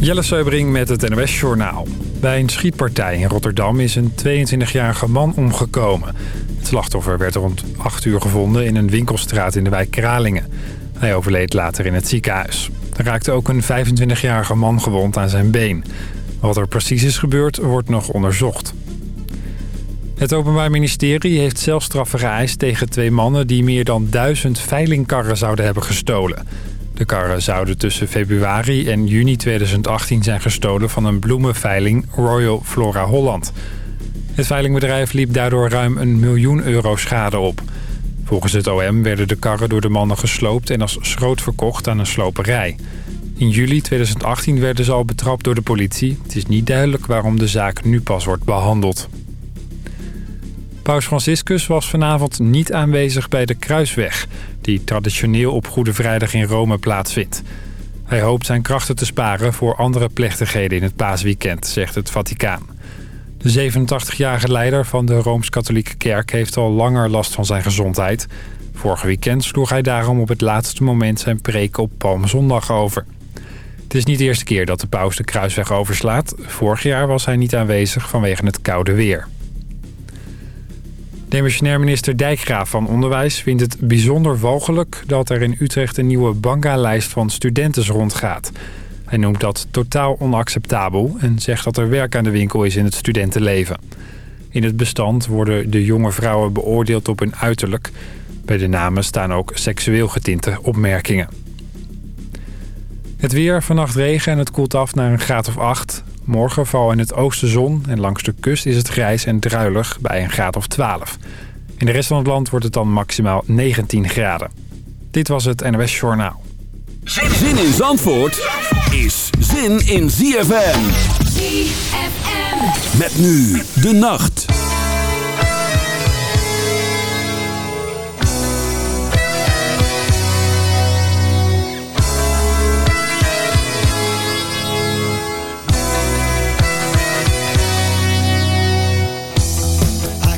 Jelle Seubring met het NOS Journaal. Bij een schietpartij in Rotterdam is een 22-jarige man omgekomen. Het slachtoffer werd rond 8 uur gevonden in een winkelstraat in de wijk Kralingen. Hij overleed later in het ziekenhuis. Er raakte ook een 25-jarige man gewond aan zijn been. Wat er precies is gebeurd, wordt nog onderzocht. Het Openbaar Ministerie heeft zelfstraffen geëist tegen twee mannen... die meer dan duizend veilingkarren zouden hebben gestolen. De karren zouden tussen februari en juni 2018 zijn gestolen... van een bloemenveiling Royal Flora Holland. Het veilingbedrijf liep daardoor ruim een miljoen euro schade op. Volgens het OM werden de karren door de mannen gesloopt... en als schroot verkocht aan een sloperij. In juli 2018 werden ze al betrapt door de politie. Het is niet duidelijk waarom de zaak nu pas wordt behandeld. Paus Franciscus was vanavond niet aanwezig bij de Kruisweg... die traditioneel op Goede Vrijdag in Rome plaatsvindt. Hij hoopt zijn krachten te sparen voor andere plechtigheden in het paasweekend, zegt het Vaticaan. De 87-jarige leider van de Rooms-Katholieke Kerk heeft al langer last van zijn gezondheid. Vorige weekend sloeg hij daarom op het laatste moment zijn preek op Palmzondag over. Het is niet de eerste keer dat de paus de kruisweg overslaat. Vorig jaar was hij niet aanwezig vanwege het koude weer. Demissionair minister Dijkgraaf van Onderwijs vindt het bijzonder walgelijk... dat er in Utrecht een nieuwe banga-lijst van studenten rondgaat. Hij noemt dat totaal onacceptabel en zegt dat er werk aan de winkel is in het studentenleven. In het bestand worden de jonge vrouwen beoordeeld op hun uiterlijk. Bij de namen staan ook seksueel getinte opmerkingen. Het weer, vannacht regen en het koelt af naar een graad of 8. Morgen valt in het oosten zon en langs de kust is het grijs en druilig bij een graad of 12. In de rest van het land wordt het dan maximaal 19 graden. Dit was het NOS Journaal. Zin in Zandvoort is zin in ZFM. ZFM. Met nu de nacht.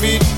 My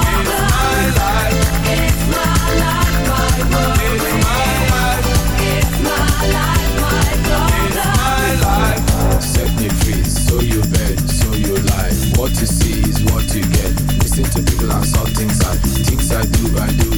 I saw things I, things I do, I do.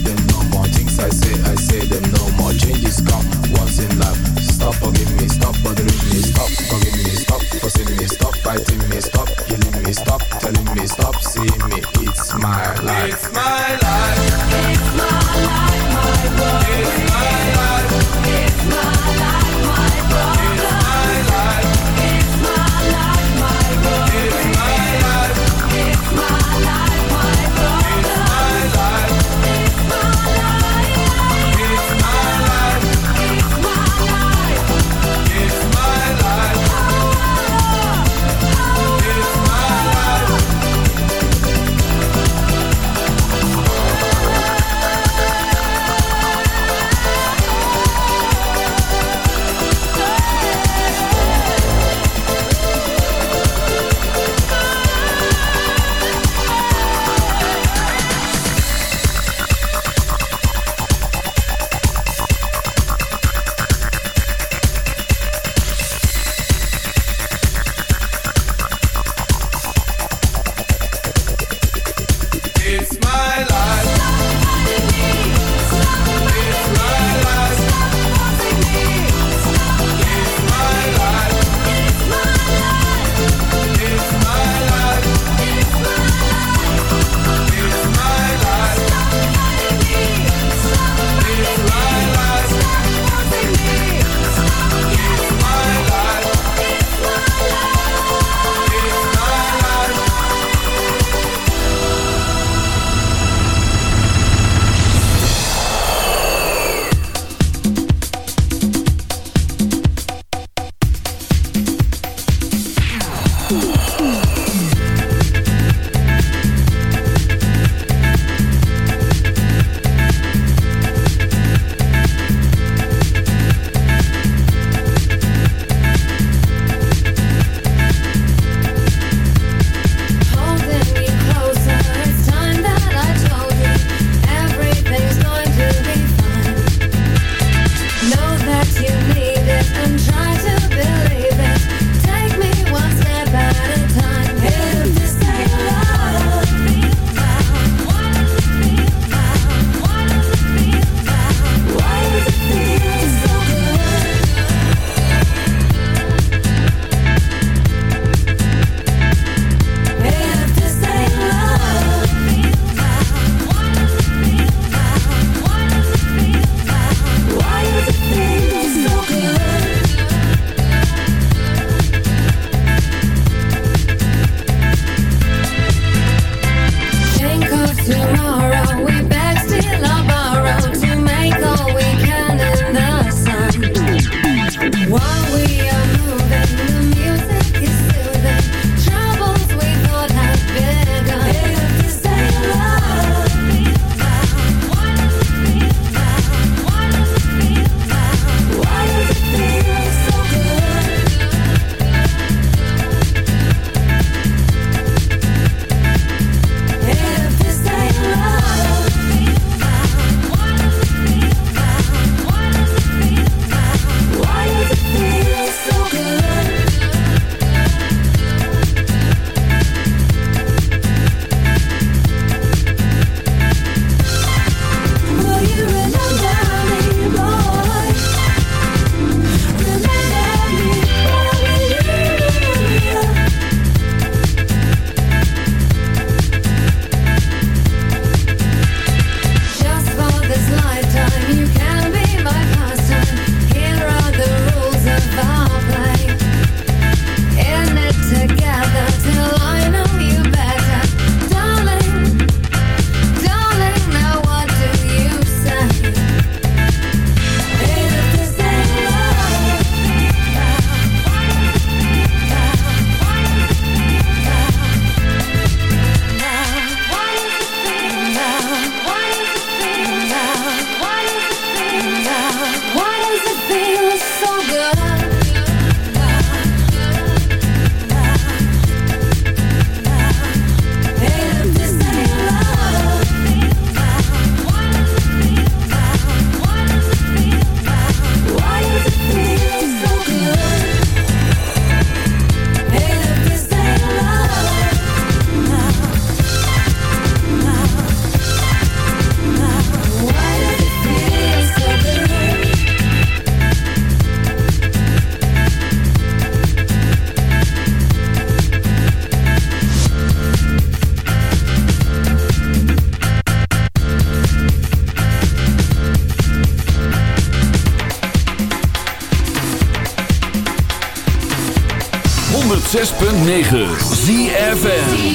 106.9 ZFN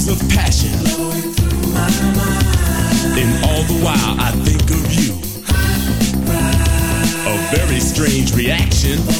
Vision of passion. And all the while I think of you. A very strange reaction.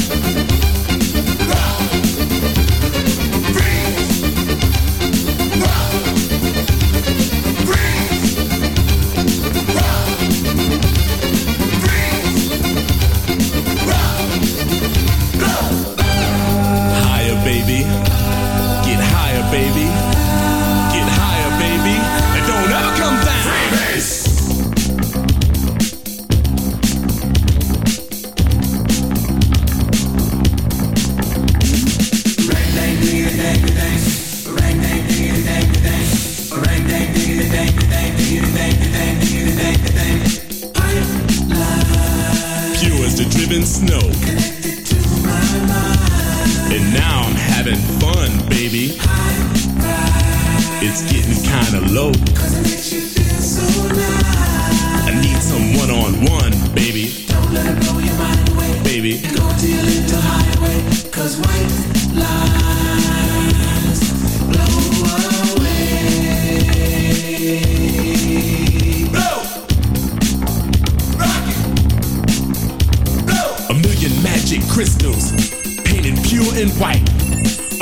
baby. It's getting kinda low. So nice. I need some one-on-one, baby. Don't let it blow your mind away. Baby. And go to your little highway. Cause white lies blow away. Blow. Rock. Blow. A million magic crystals painted pure and white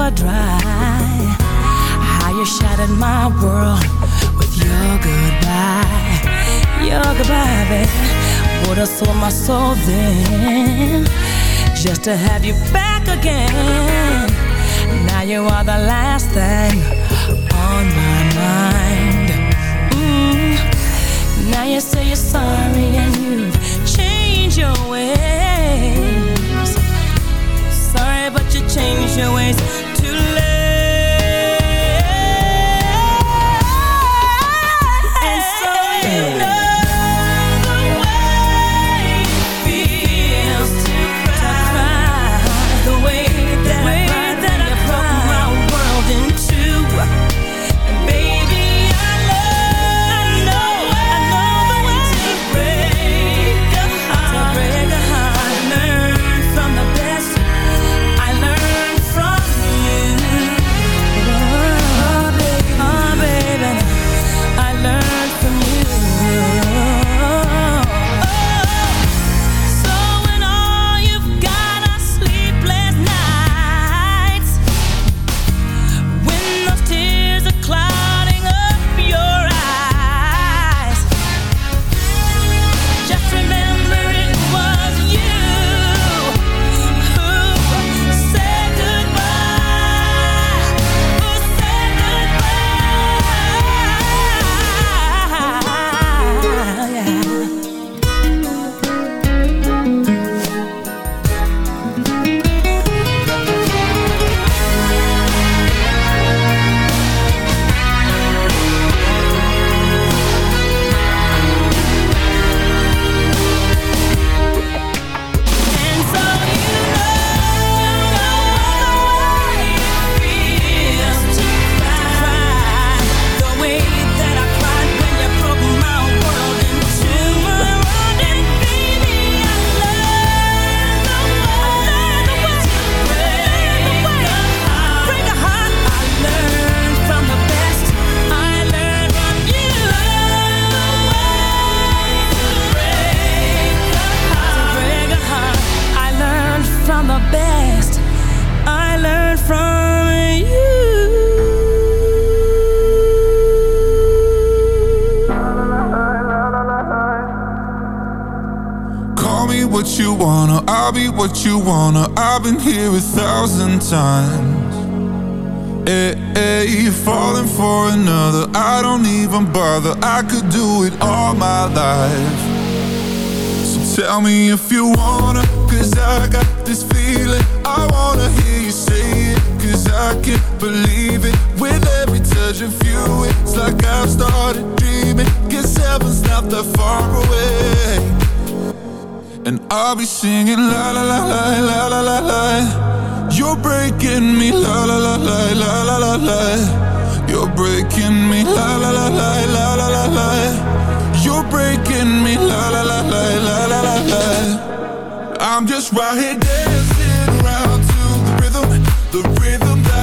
never dry. How you shattered my world with your goodbye. Your goodbye, baby. Would have sold my soul then just to have you back again. Can't believe it. With every touch of you, it's like I've started dreaming. Guess heaven's not that far away. And I'll be singing la la la la la la la la. You're breaking me la la la la la la la la. You're breaking me la la la la la la la la. You're breaking me la la la la la la la la. I'm just right here dancing around to the rhythm, the rhythm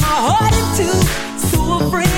my heart in two. So afraid.